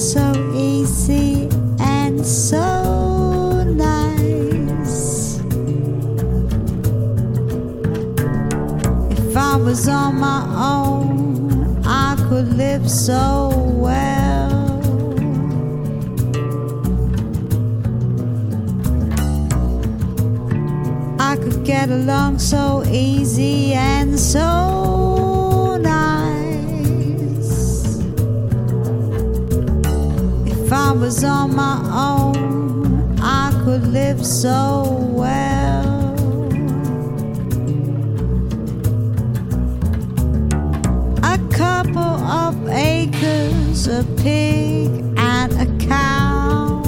so easy and so nice. If I was on my own, I could live so well. I could get along so easy and so was on my own, I could live so well. A couple of acres, a pig and a cow.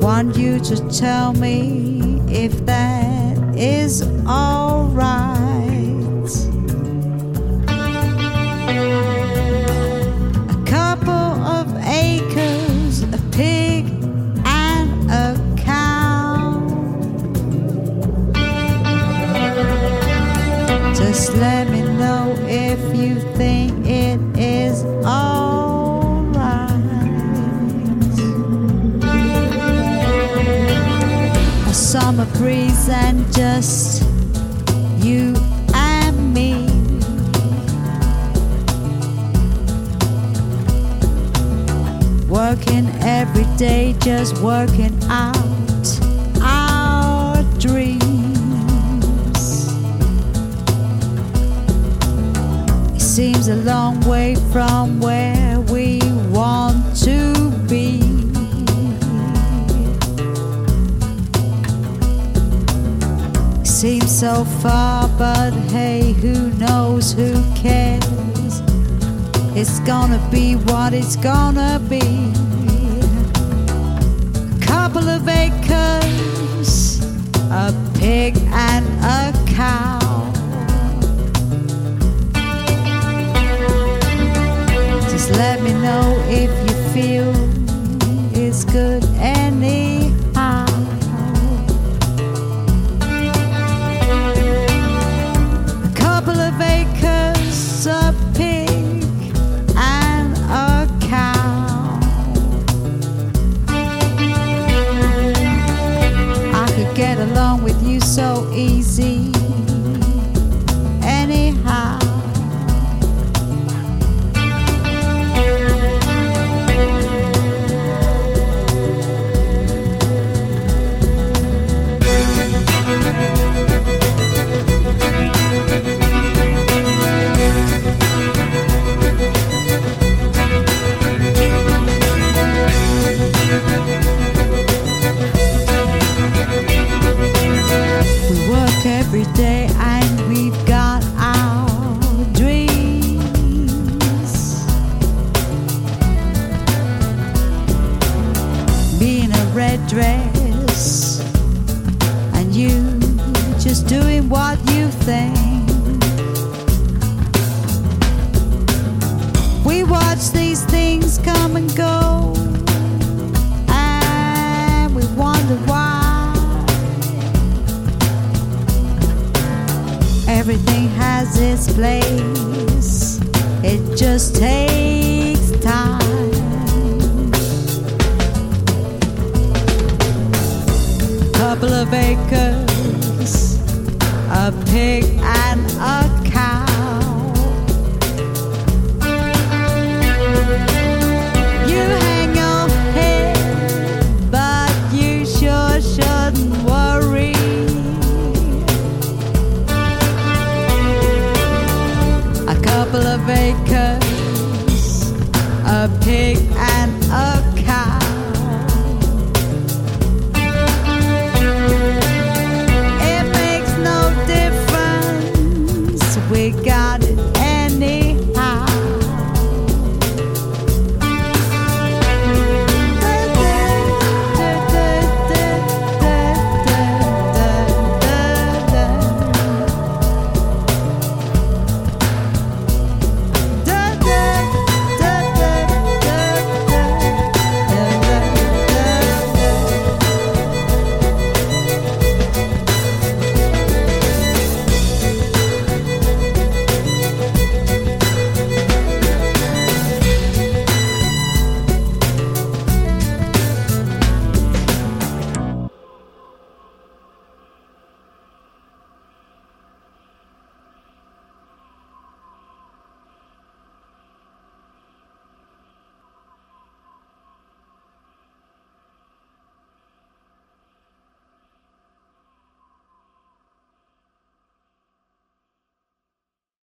Want you to tell me if that is alright. Just let me know if you think it is alright. A summer breeze and just you and me. Working every day, just working out seems a long way from where we want to be. Seems so far, but hey, who knows, who cares? It's gonna be what it's gonna be. A couple of acres, a pig so easy. Red dress and you just doing what you think. We watch these things come and go and we wonder why. Everything has its place. It just takes Of acres, a pig and a